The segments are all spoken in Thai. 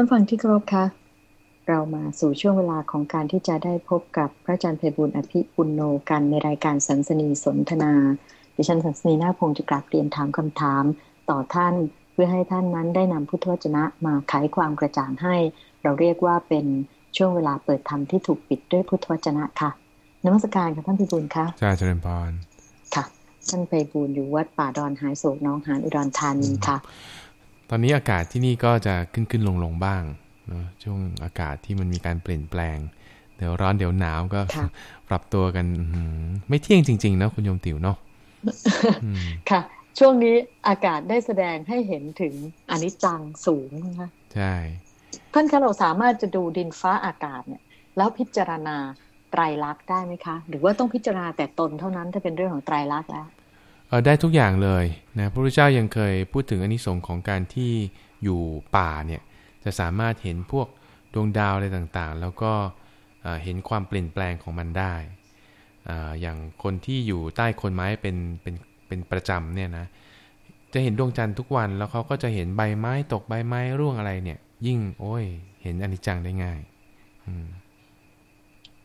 ท่านฟังที่เคารพคะ เรามาสู่ช่วงเวลาของการที่จะได้พบกับพระอาจารย์เพบุญอภิปุณโนกันในรายการสันสนีสนทนา ดิฉันสันสนีนาพงศ์จะกราบเรียนถามคำถามต่อท่านเพื่อให้ท่านนั้นได้นำพุทธวจนะมาไขความกระจ่างให้ เราเรียกว่าเป็นช่วงเวลาเปิดธรรมที่ถูกปิดด้วยพุทธวจนะค่ะนมัสการค่ะท่านพิบูลค่ะจ้าเจริญพรค่ะท่านไปบูลอยู่วัดป่าดอนหายโศกน้องหานอุดรธานีค่ะ ตอนนี้อากาศที่นี่ก็จะขึ้นขึ้นลงลงบ้างเนาะช่วงอากาศที่มันมีการเปลี่ยนแปลง เดี๋ยวร้อนเดี๋ยวหนาวก็ปรับตัวกันไม่เที่ยงจริงๆนะคุณโยมติ๋วเนาะค่ะ ช่วงนี้อากาศได้แสดงให้เห็นถึงอนิจจังสูงนะคะใช่ท่านคะเราสามารถจะดูดินฟ้าอากาศเนี่ย แล้วพิจารณาไตรลักษณ์ได้ไหมคะ หรือว่าต้องพิจารณาแต่ตนเท่านั้นถ้าเป็นเรื่องของไตรลักษณ์แล้วเออ ได้ทุกอย่างเลยนะพระพุทธเจ้ายังเคยพูดถึงอนิสงค์ของการที่อยู่ป่าเนี่ยจะสามารถเห็นพวกดวงดาวอะไรต่างๆ แล้วก็เห็นความเปลี่ยนแปลงของมันได้ อย่างคนที่อยู่ใต้คนไม้เป็นเป็นเป็นประจำเนี่ยนะ จะเห็นดวงจันทร์ทุกวันแล้วเขาก็จะเห็นใบไม้ตกใบไม้ร่วงอะไรเนี่ย ยิ่งโอ้ย เห็นอนิจจังได้ง่าย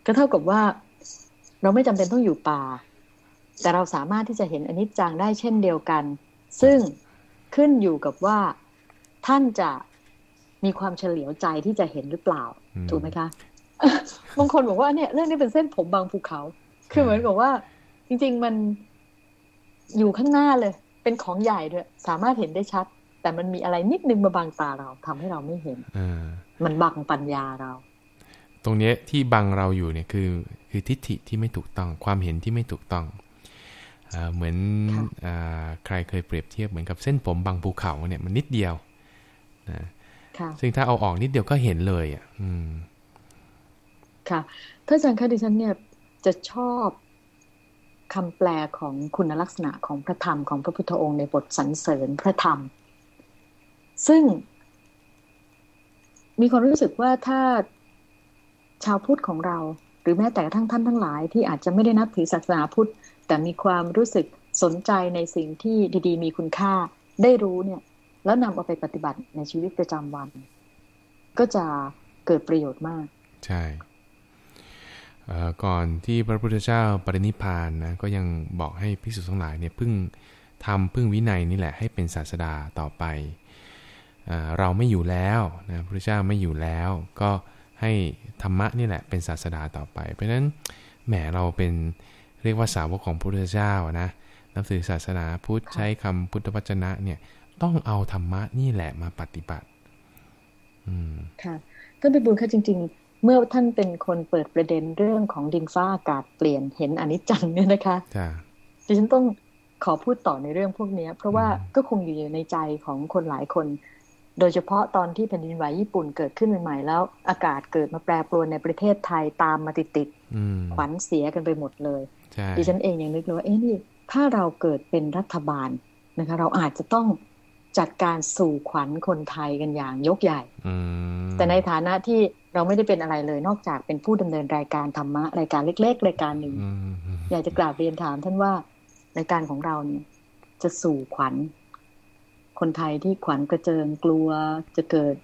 ก็เท่ากับว่า เราไม่จำเป็นต้องอยู่ป่า แต่เราสามารถที่จะเห็นอนิจจังได้เช่นเดียวกัน ซึ่งขึ้นอยู่กับว่าท่านจะมีความเฉลียวใจที่จะเห็นหรือเปล่า ถูกไหมคะบางคนบอกว่าเนี่ยเรื่องนี้เป็นเส้นผมบางภูเขา คือเหมือนกับว่า จริง ๆมันอยู่ข้างหน้าเลย เป็นของใหญ่ด้วยสามารถเห็นได้ชัด แต่มันมีอะไรนิดนึงมาบังตาเราทำให้เราไม่เห็นมันบังปัญญาเรา ตรงนี้ที่บังเราอยู่เนี่ยคือ คือทิฏฐิที่ไม่ถูกต้อง ความเห็นที่ไม่ถูกต้อง เหมือนใครเคยเปรียบเทียบเหมือนกับเส้นผมบางภูเขาเนี่ยมันนิดเดียวนะซึ่งถ้าเอาออกนิดเดียวก็เห็นเลยอะอืมค่ะท่านอาจารย์คะดิฉันเนี่ยจะชอบคำแปลของคุณลักษณะของพระธรรมของพระพุทธองค์ในบทสรรเสริญพระธรรม ซึ่ง มีความรู้สึกว่าถ้าชาวพุทธของเรา หรือแม้แต่ทั้งท่านทั้งหลาย ที่อาจจะไม่ได้นับถือศาสนาพุทธ แต่มีความรู้สึกสนใจในสิ่งที่ดีๆ มีคุณค่า ได้รู้เนี่ย แล้วนำเอาไปปฏิบัติในชีวิตประจำวัน ก็จะเกิดประโยชน์มาก ใช่ก่อนที่พระพุทธเจ้าปรินิพานนะก็ยังบอกให้ภิกษุทั้งหลายเนี่ยพึ่งทำพึ่งวินัยนี่แหละให้เป็นศาสดาต่อไปเราไม่อยู่แล้วนะพระพุทธเจ้าไม่อยู่แล้ว ก็ให้ธรรมะนี่แหละเป็นศาสดาต่อไป เพราะฉะนั้นแหมเราเป็น เรียกว่าสาวกของพระพุทธเจ้านะนับถือศาสนาพุทธใช้คำพุทธวจนะเนี่ยต้องเอาธรรมะนี่แหละมาปฏิบัติ อืมค่ะท่านพิบูลค่ะจริง ๆ เมื่อท่านเป็นคนเปิดประเด็นเรื่องของดินฟ้าอากาศเปลี่ยนเห็นอนิจจังเนี่ยนะคะดิฉันต้องขอพูดต่อในเรื่องพวกนี้เพราะว่าก็คงอยู่ในใจของคนหลายคน โดยเฉพาะตอนที่แผ่นดินไหวญี่ปุ่นเกิดขึ้นใหม่ๆแล้ว อากาศเกิดมาแปรปรวนในประเทศไทยตามมาติดๆขวัญเสียกันไปหมดเลย ดิฉันเองยังนึกเลยว่าเอ๊ะนี่ถ้าเราเกิดเป็นรัฐบาลนะคะ เราอาจจะต้องจัดการสู่ขวัญคนไทยกันอย่างยกใหญ่แต่ในฐานะที่เราไม่ได้เป็นอะไรเลย นอกจากเป็นผู้ดำเนินรายการธรรมะรายการเล็ก ๆ รายการหนึ่งอยากจะกราบเรียนถามท่านว่ารายการของเราเนี่ย จะสู่ขวัญ คนไทยที่ขวัญกระเจิงกลัว จะเกิด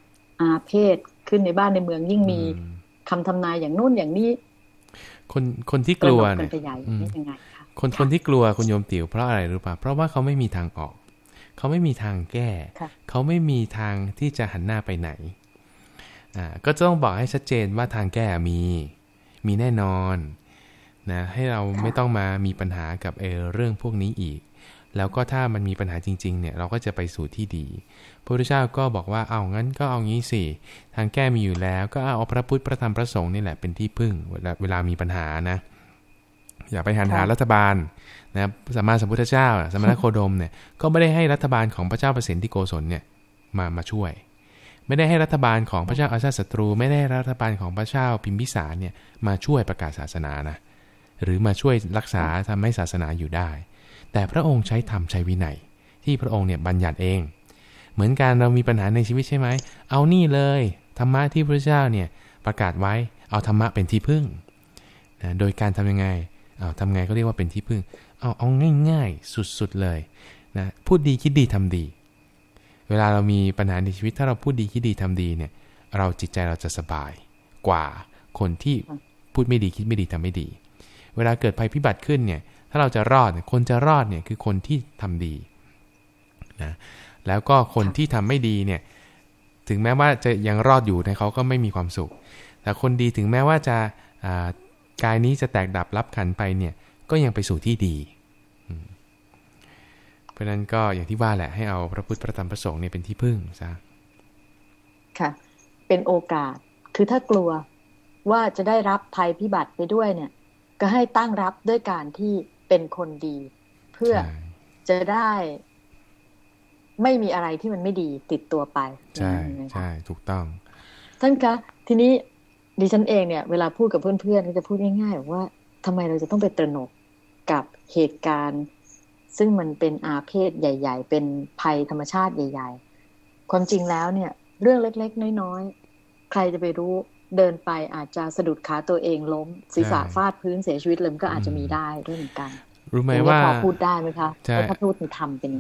อาเพศขึ้นในบ้านในเมืองยิ่งมีคำทำนายอย่างนู่นอย่างนี้ คนคนที่กลัวเนี่ยคนคนที่กลัวคุณโยมติ๋วเพราะอะไรรู้ป่ะเพราะว่าเขาไม่มีทางออก เขาไม่มีทางแก้ เขาไม่มีทางที่จะหันหน้าไปไหนอ่าก็ต้องบอกให้ชัดเจนว่าทางแก้มี มีแน่นอนนะให้เราไม่ต้องมามีปัญหากับเอเรื่องพวกนี้อีก แล้วก็ถ้ามันมีปัญหาจริงๆเนี่ยเราก็จะไปสู่ที่ดี พระพุทธเจ้าก็บอกว่าเอางั้นก็เอางี้สิ ทางแก้มีอยู่แล้วก็เอาพระพุทธพระธรรมพระสงฆ์นี่แหละเป็นที่พึ่งเวลาเวลามีปัญหานะ อย่าไปหันหารัฐบาลนะสัมมาสัมพุทธเจ้าสมณโคดมเนี่ยก็ไม่ได้ให้รัฐบาลของพระเจ้าประสิทธิโกศลเนี่ยมามาช่วย ไม่ได้ให้รัฐบาลของพระเจ้าอาชาศัตรู ไม่ได้รัฐบาลของพระเจ้าพิมพิสารเนี่ยมาช่วยประกาศศาสนานะหรือมาช่วยรักษาทำให้ศาสนาอยู่ได้ แต่พระองค์ใช้ธรรมใช้วินัย ที่พระองค์เนี่ยบัญญัติเอง เหมือนการเรามีปัญหาในชีวิตใช่ไหม เอานี่เลยธรรมะที่พระเจ้าเนี่ยประกาศไว้เอาธรรมะเป็นที่พึ่งนะโดยการทำยังไงเอาทำไงก็เรียกว่าเป็นที่พึ่ง เอาเอาง่ายๆ สุดๆเลยนะพูดดีคิดดีทำดี เวลาเรามีปัญหาในชีวิตถ้าเราพูดดีคิดดีทำดีเนี่ยเราจิตใจเราจะสบายกว่าคนที่พูดไม่ดีคิดไม่ดีทำไม่ดี เวลาเกิดภัยพิบัติขึ้นเนี่ย ถ้าเราจะรอดคนจะรอดเนี่ยคือคนที่ทำดีนะแล้วก็คนที่ทำไม่ดีเนี่ยถึงแม้ว่าจะยังรอดอยู่ในเขาก็ไม่มีความสุข แต่คนดีถึงแม้ว่าจะกายนี้จะแตกดับรับขันไปเนี่ยก็ยังไปสู่ที่ดี เพราะนั้นก็อย่างที่ว่าแหละให้เอาพระพุทธพระธรรมพระสงฆ์เนี่ยเป็นที่พึ่งซะค่ะเป็นโอกาสคือถ้ากลัวว่าจะได้รับภัยพิบัติไปด้วยเนี่ย ก็ให้ตั้งรับด้วยการที่ เป็นคนดี เพื่อจะได้ไม่มีอะไรที่มันไม่ดีติดตัวไป ใช่ใช่ถูกต้อง ท่านคะทีนี้ดิฉันเองเนี่ยเวลาพูดกับเพื่อนๆก็จะพูดง่ายๆว่าทำไมเราจะต้องไปตระหนกกับเหตุการณ์ ซึ่งมันเป็นอาเพศใหญ่ ๆ เป็นภัยธรรมชาติใหญ่ ๆ ความจริงแล้วเนี่ย เรื่องเล็ก ๆ น้อย ๆ ใครจะไปรู้ เดินไปอาจจะสะดุดขาตัวเองล้ม ศีรษะฟาดพื้นเสียชีวิตเลยก็อาจจะมีได้ด้วยเหมือนกัน รู้ไหมว่าพอพูดได้ไหมคะถ้าพูดในธรรมเป็น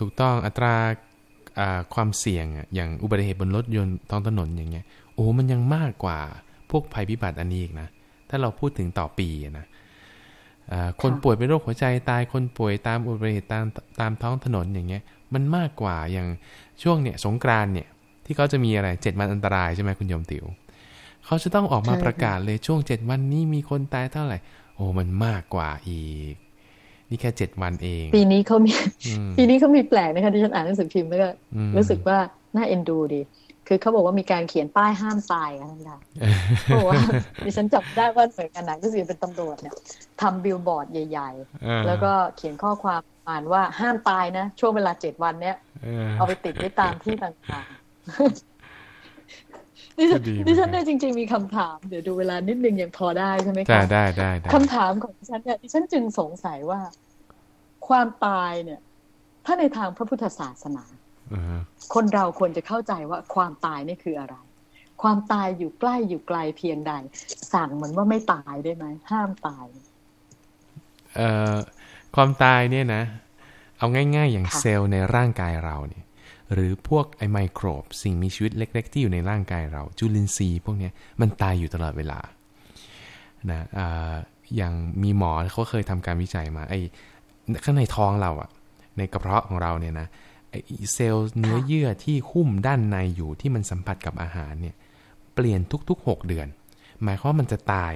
ถูกต้องอัตราความเสี่ยงอย่างอุบัติเหตุบนรถยนต์ท้องถนนอย่างเงี้ยโอ้มันยังมากกว่าพวกภัยพิบัติอันนี้อีกนะ ถ้าเราพูดถึงต่อปีนะคนป่วยเป็นโรคหัวใจตายคนป่วยตามอุบัติเหตุตามตามท้องถนนอย่างเงี้ย มันมากกว่าอย่างช่วงเนี่ยสงกรานเนี่ยที่เขาจะมีอะไรเจ็ดวันอันตรายใช่ไหมคุณยมติว๋ว เขาจะต้องออกมาประกาศเลยช่วงเจ็ดวันนี้มีคนตายเท่าไหร่ โอ้มันมากกว่าอีก นี่แค่เจ็ดวันเอง ปีนี้เขามี ปีนี้เขามีแปลกนะคะที่ฉันอ่านหนังสือพิมพ์แล้วก็รู้สึกว่าน่าเอ็นดูดีคือเขาบอกว่ามีการเขียนป้ายห้ามตายกันนะเพราะว่าดิฉันจับได้ว่าเหมือนกันนะก็คือเป็นตำรวจเนี่ยทำบิลบอร์ดใหญ่ ๆ แล้วก็เขียนข้อความอ่านว่าห้ามตายนะ ช่วงเวลาเจ็ดวันเนี้ยเอาไปติดไว้ตามที่ต่างดิฉัน ดิฉันเนี่ยจริง ๆมีคำถาม เดี๋ยวดูเวลานิดนึงยังพอได้ใช่ไหมคะได้ได้ได้คำถามของดิฉันเนี่ยดิฉันจึงสงสัยว่า ความตายเนี่ย ถ้าในทางพระพุทธศาสนาคนเราควรจะเข้าใจว่าความตายนี่คืออะไร ความตายอยู่ใกล้อยู่ไกลเพียงใด สั่งเหมือนว่าไม่ตายได้ไหมห้ามตาย เอ่อความตายเนี่ยนะ เอาง่าย ๆ อย่างเซลล์ในร่างกายเราเนี่ย หรือพวกไอไมโครบสิ่งมีชีวิตเล็ก ๆ ที่อยู่ในร่างกายเรา จุลินทรีย์พวกนี้มันตายอยู่ตลอดเวลานะอย่างมีหมอเขาเคยทำการวิจัยมาไอข้างในท้องเราอะในกระเพาะของเราเนี่ยนะไอเซลล์เนื้อเยื่อที่หุ้มด้านในอยู่ที่มันสัมผัสกับอาหารเนี่ยเปลี่ยนทุก ๆ 6 เดือน หมายความว่ามันจะตาย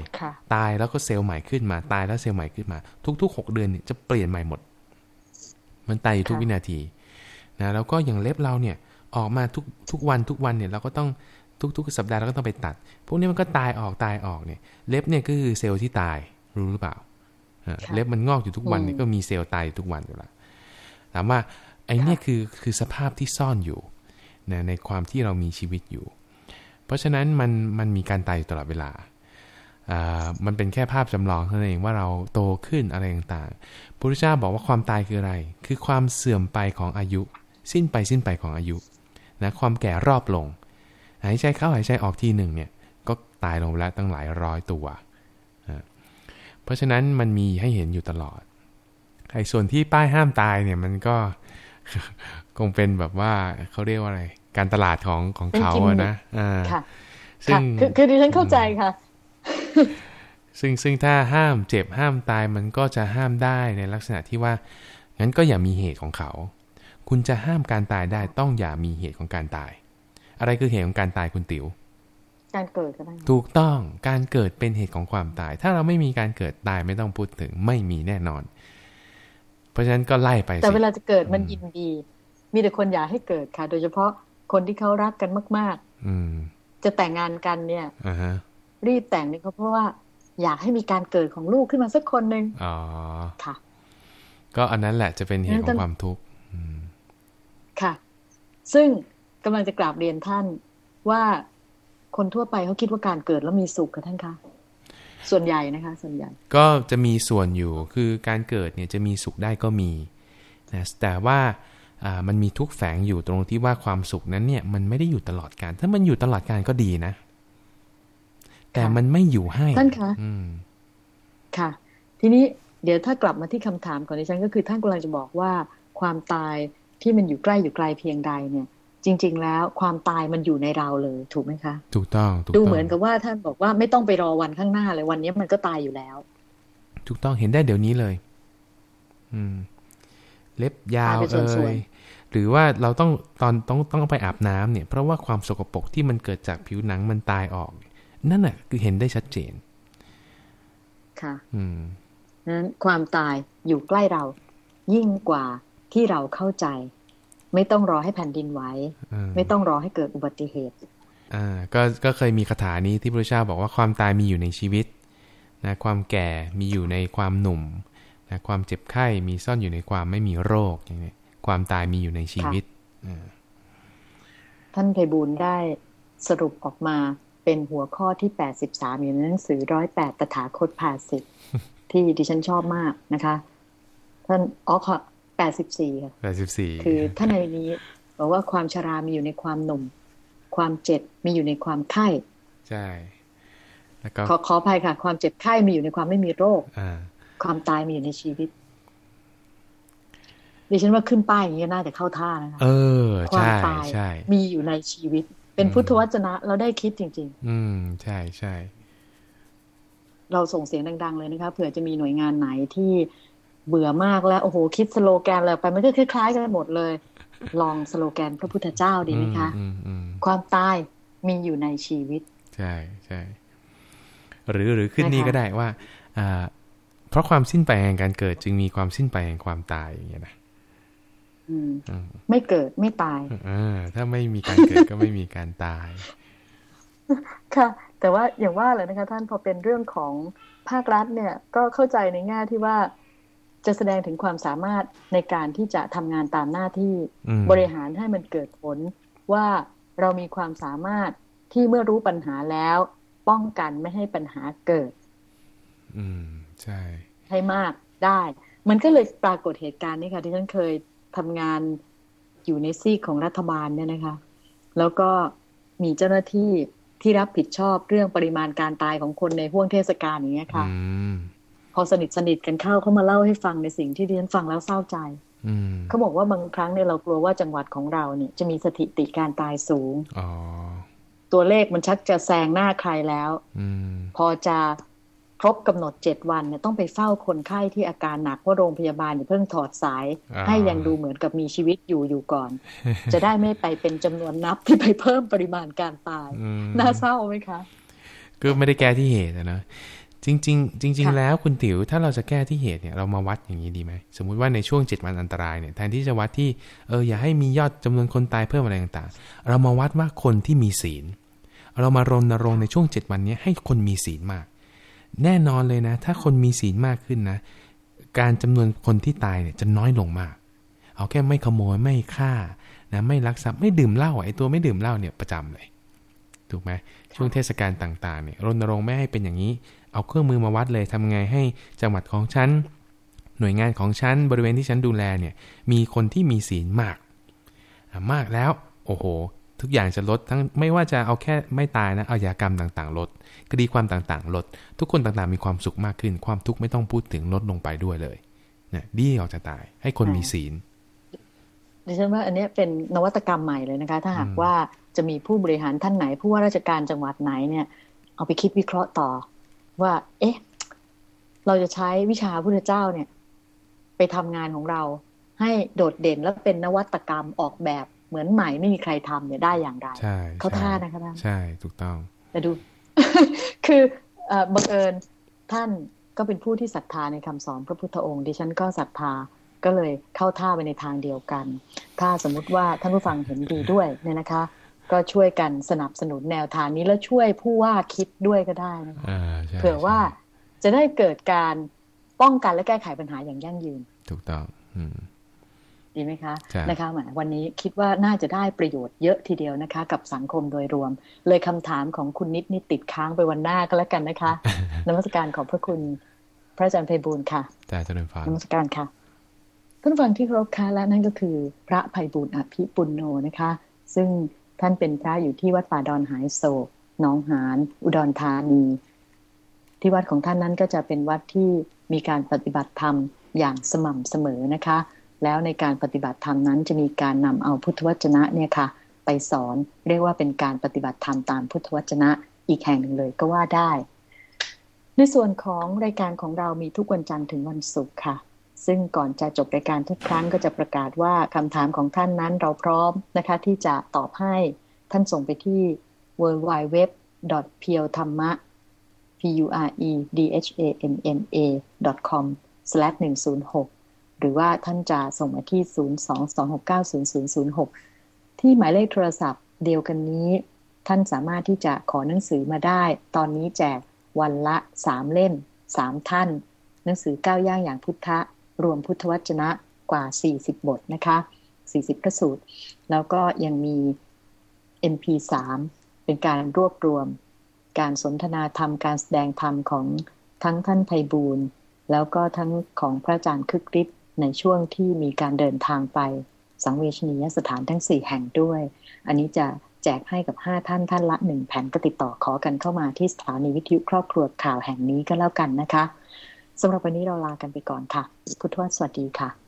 ตายแล้วก็เซลล์ใหม่ขึ้นมา ตายแล้วเซลล์ใหม่ขึ้นมา ทุก ๆ 6 เดือนเนี่ยจะเปลี่ยนใหม่หมด มันตายอยู่ทุกวินาที นะแล้วก็อย่างเล็บเราเนี่ยออกมาทุกทุกวันทุกวันเนี่ยเราก็ต้องทุกทุกสัปดาห์เราก็ต้องไปตัด พวกนี้มันก็ตายออกตายออกเนี่ย เล็บเนี่ยก็คือเซลล์ที่ตายรู้หรือเปล่าเล็บมันงอกอยู่ทุกวันเนี่ยก็มีเซลล์ตายทุกวันอยู่แล้วถามว่าไอ้นี่คือคือสภาพที่ซ่อนอยู่นะในความที่เรามีชีวิตอยู่ เพราะฉะนั้นมันมันมีการตายอยู่ตลอดเวลามันเป็นแค่ภาพจำลองเท่านั้นเองว่าเราโตขึ้นอะไรต่างๆพระพุทธเจ้าบอกว่าความตายคืออะไร คือความเสื่อมไปของอายุ สิ้นไปสิ้นไปของอายุนะความแก่รอบลง หายใจเข้าหายใจออกทีหนึ่งเนี่ยก็ตายลงแล้วตั้งหลายร้อยตัวเพราะฉะนั้นมันมีให้เห็นอยู่ตลอดไอ้ส่วนที่ป้ายห้ามตายเนี่ยมันก็คงเป็นแบบว่าเขาเรียกว่าอะไร การตลาดของของเขาอะนะอ่าซึ่งคือดิฉันเข้าใจค่ะ ซึ่งซึ่งถ้าห้ามเจ็บห้ามตายมันก็จะห้ามได้ในลักษณะที่ว่างั้นก็อย่ามีเหตุของเขา คุณจะห้ามการตายได้ต้องอย่ามีเหตุของการตาย อะไรคือเหตุของการตายคุณติ๋วการเกิดก็ได้ถูกต้องการเกิดเป็นเหตุของความตาย ถ้าเราไม่มีการเกิดตายไม่ต้องพูดถึงไม่มีแน่นอน เพราะฉะนั้นก็ไล่ไปแต่เวลาจะเกิดมันยินดี มีแต่คนอยากให้เกิดค่ะ โดยเฉพาะคนที่เขารักกันมาก ๆ อืจะแต่งงานกันเนี่ยอ่าฮะรีบแต่งนี่เขาเพราะว่า อยากให้มีการเกิดของลูกขึ้นมาสักคนหนึ่งอ๋อค่ะ ก็อันนั้นแหละจะเป็นเหตุของความทุกข์ค่ะ ซึ่งกำลังจะกราบเรียนท่านว่าคนทั่วไปเขาคิดว่าการเกิดแล้วมีสุขค่ะท่านคะส่วนใหญ่นะคะ ส่วนใหญ่ ก็จะมีส่วนอยู่คือการเกิดเนี่ยจะมีสุขได้ก็มีนะแต่ว่ามันมีทุกแฝงอยู่ตรงที่ว่าความสุขนั้นเนี่ย มันไม่ได้อยู่ตลอดการถ้ามันอยู่ตลอดการก็ดีนะ แต่มันไม่อยู่ให้ท่านคะค่ะ ทีนี้เดี๋ยวถ้ากลับมาที่คำถามก่อนดิฉันก็คือท่านกำลังจะบอกว่าความตาย ที่มันอยู่ใกล้อยู่ไกลเพียงใดเนี่ย จริง ๆ แล้วความตายมันอยู่ในเราเลย ถูกไหมคะ ถูกต้องดูเหมือนกับว่าท่านบอกว่าไม่ต้องไปรอวันข้างหน้าเลยวันนี้มันก็ตายอยู่แล้ว ถูกต้องเห็นได้เดี๋ยวนี้เลย อืม เล็บยาวเอ่ยหรือว่าเราต้องตอนต้องต้องไปอาบน้ำเนี่ย เพราะว่าความสกปรกที่มันเกิดจากผิวหนังมันตายออก นั่นแหะคือเห็นได้ชัดเจน ค่ะ อืมนั้นความตายอยู่ใกล้เรายิ่งกว่า ที่เราเข้าใจ ไม่ต้องรอให้แผ่นดินไหวไม่ต้องรอให้เกิดอุบัติเหตุอ่าก็ก็เคยมีคาถานี้ที่พระเจ้าบอกว่าความตายมีอยู่ในชีวิตนะความแก่มีอยู่ในความหนุ่มนะความเจ็บไข้มีซ่อนอยู่ในความไม่มีโรคอย่างนี้ความตายมีอยู่ในชีวิตท่านไพบูลได้สรุปออกมาเป็นหัวข้อที่แปดสิบสามอยู่ในหนังสือร้อยแปดตถาคตภาสิทที่ดิฉันชอบมากนะคะ ท่านอ๋อค่ะ แปดสิบสี่ค่ะแปดสิบสี่คือท่านในนี้บอกว่าความชรามีอยู่ในความหนุ่ม ความเจ็บมีอยู่ในความไข้ใช่แล้วก็ขอขออภัยค่ะ ความเจ็บไข้มีอยู่ในความไม่มีโรคความตายมีอยู่ในชีวิตดิฉันว่าขึ้นป้ายอย่างนี้น่าจะเข้าท่านะคะเออความตายมีอยู่ในชีวิต เป็นพุทธวจนะ เราได้คิดจริง ๆ อืม ใช่ใช่เราส่งเสียงดัง ๆ เลยนะคะเผื่อจะมีหน่วยงานไหนที่ เบื่อมากแล้วโอ้โหคิดสโลแกนอะไรไปมันก็คล้ายๆกันหมดเลย ลองสโลแกนพระพุทธเจ้าดีไหมคะความตายมีอยู่ในชีวิต ใช่ใช่หรือหรือขึ้นนี่ก็ได้ว่าอ่าเพราะความสิ้นไปแห่งการเกิด จึงมีความสิ้นไปแห่งความตายอย่างเงี้ยนะไม่เกิดไม่ตายอถ้าไม่มีการเกิดก็ไม่มีการตาย ค่ะ แต่ว่าอย่างว่าเลยนะคะ ท่านพอเป็นเรื่องของภาครัฐเนี่ย ก็เข้าใจในแง่ที่ว่า จะแสดงถึงความสามารถในการที่จะทำงานตามหน้าที่บริหารให้มันเกิดผลว่าเรามีความสามารถที่เมื่อรู้ปัญหาแล้ว ป้องกันไม่ให้ปัญหาเกิด อืมใช่ให้มากได้ มันก็เลยปรากฏเหตุการณ์นี้ค่ะที่ฉันเคยทำงานอยู่ในซีกของรัฐบาลเนี่ยนะคะ แล้วก็มีเจ้าหน้าที่ที่รับผิดชอบเรื่องปริมาณการตายของคนในห่วงเทศกาลอย่างเงี้ยค่ะ พอสนิทสนิทกันเข้าเขามาเล่าให้ฟังในสิ่งที่เรียนฟังแล้วเศร้าใจเขาบอกว่าบางครั้งเนี่ยเรากลัวว่าจังหวัดของเราเนี่ยจะมีสถิติการตายสูงตัวเลขมันชักจะแซงหน้าใครแล้วพอจะครบกำหนดเจ็ดวันเนี่ยต้องไปเฝ้าคนไข้ที่อาการหนักเพราะโรงพยาบาลเนี่ยเพิ่งถอดสาย ให้ยังดูเหมือนกับมีชีวิตอยู่อยู่ก่อน จะได้ไม่ไปเป็นจำนวนนับที่ไปเพิ่มปริมาณการตาย น่าเศร้าไหมคะ ก็ไม่ได้แก้ที่เหตุนะ จริงๆจริงๆแล้วคุณติ๋วถ้าเราจะแก้ที่เหตุเนี่ยเรามาวัดอย่างนี้ดีไหมสมมุติว่าในช่วงเจ็ดวันอันตรายเนี่ยแทนที่จะวัดที่เอออย่าให้มียอดจำนวนคนตายเพิ่มอะไรต่างๆ เรามาวัดว่าคนที่มีศีล เรามารณรงค์ในช่วงเจ็ดวันนี้ให้คนมีศีลมาก แน่นอนเลยนะ ถ้าคนมีศีลมากขึ้นนะ การจำนวนคนที่ตายเนี่ยจะน้อยลงมาก เอาแค่ไม่ขโมยไม่ฆ่านะไม่ลักทรัพย์ไม่ดื่มเหล้าไอ้ตัวไม่ดื่มเหล้าเนี่ยประจำเลย ถูกไหมช่วงเทศกาลต่างๆเนี่ยรณรงค์ไม่ให้เป็นอย่างนี้ เอาเครื่องมือมาวัดเลยทำไงให้จังหวัดของฉัน หน่วยงานของฉัน บริเวณที่ฉันดูแลเนี่ย มีคนที่มีศีลมาก มากแล้ว โอ้โห ทุกอย่างจะลดทั้งไม่ว่าจะเอาแค่ไม่ตายนะเอายากรรมต่างๆ ลดคดีความต่างๆ ลด ทุกคนต่างๆ มีความสุขมากขึ้น ความทุกข์ไม่ต้องพูดถึงลดลงไปด้วยเลยเนี่ยดีออกจะตายให้คนมีศีลดิฉันว่าอันนี้เป็นนวัตกรรมใหม่เลยนะคะ ถ้าหากว่า จะมีผู้บริหารท่านไหน ผู้ว่าราชการจังหวัดไหนเนี่ย เอาไปคิดวิเคราะห์ต่อ ว่า เอ๊ะ เราจะใช้วิชาพุทธเจ้าเนี่ย ไปทำงานของเรา ให้โดดเด่นและเป็นนวัตกรรมออกแบบเหมือนใหม่ไม่มีใครทำเนี่ยได้อย่างไรใช่เขาท่านะคะท่านใช่ถูกต้องแต่ดู คือบังเอิญท่านก็เป็นผู้ที่ศรัทธาในคำสอนพระพุทธองค์ดิฉันก็ศรัทธาก็เลยเข้าท่าไปในทางเดียวกัน ถ้าสมมุติว่าท่านผู้ฟังเห็นดีด้วยเนี่ยนะคะ ก็ช่วยกันสนับสนุนแนวทางนี้แล้วช่วยผู้ว่าคิดด้วยก็ได้นะคะเผื่อว่าจะได้เกิดการป้องกันและแก้ไขปัญหาอย่างยั่งยืน ถูกต้องดีไหมคะนะคะหมวันนี้คิดว่าน่าจะได้ประโยชน์เยอะทีเดียวนะคะ กับสังคมโดยรวม เลยคำถามของคุณนิดนิดติดค้างไปวันหน้าก็แล้วกันนะคะนมัสการขอบพระคุณพระอาจารย์ไพบูลค่ะอาจารย์นมัสการค่ะท่านฟังที่เคารพค่ะและนั่นก็คือ พระไพบูลอภิปุณโนนะคะ ซึ่ง ท่านเป็นพระอยู่ที่วัดป่าดอนหายโศกน้องหานอุดรธานี ที่วัดของท่านนั้นก็จะเป็นวัดที่มีการปฏิบัติธรรมอย่างสม่ำเสมอนะคะ แล้วในการปฏิบัติธรรมนั้นจะมีการนำเอาพุทธวจนะเนี่ยค่ะ ไปสอนเรียกว่าเป็นการปฏิบัติธรรมตามพุทธวจนะอีกแห่งหนึ่งเลยก็ว่าได้ ในส่วนของรายการของเรามีทุกวันจันทร์ถึงวันศุกร์ค่ะ ซึ่งก่อนจะจบรายการทุกครั้งก็จะประกาศว่าคำถามของท่านนั้นเราพร้อมนะคะ ที่จะตอบให้ท่านส่งไปที่ w w w p e o t h a m m a p u r e d h a m m a com 106หรือว่าท่านจะส่งมาที่ 022690006 ที่หมายเลขโทรศัพท์เดียวกันนี้ ท่านสามารถที่จะขอหนังสือมาได้ ตอนนี้แจกวันละ 3 เล่ม 3 ท่าน หนังสือก้าวย่างอย่างพุทธะ รวมพุทธวจนะกว่า 40 บทนะคะ 40 พระสูตร แล้วก็ยังมี MP3 เป็นการรวบรวม การสนทนาธรรมการแสดงธรรมของทั้งท่านไพบูลแล้วก็ทั้งของพระอาจารย์คึกฤทธิ์ในช่วงที่มีการเดินทางไปสังเวชนียสถานทั้ง 4 แห่งด้วย อันนี้จะแจกให้กับ 5 ท่านท่านละ 1 แผ่นก็ติดต่อขอกันเข้ามาที่สถานีวิทยุครอบครัวข่าวแห่งนี้ก็แล้วกันนะคะ สำหรับวันนี้เราลากันไปก่อนค่ะ พุทธวสวัสดีค่ะ